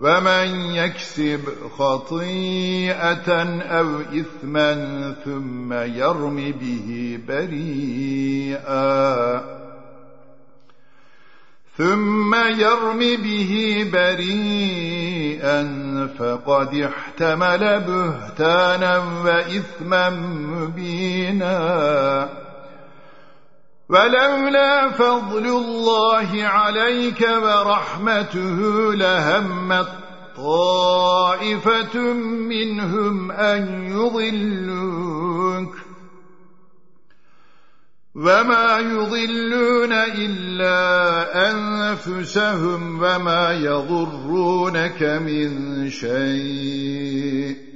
ومن يكسب خطيئة أو إثما ثم يرم به بريئا. ثم يرم به بريئا فقد احتمل بهتانا وإثما مبينا. ولولا فضل الله عليك ورحمته لهمت طائفة منهم أن يضلوك. وما يضلون إلا أنفسهم وما يضرونك من شيء.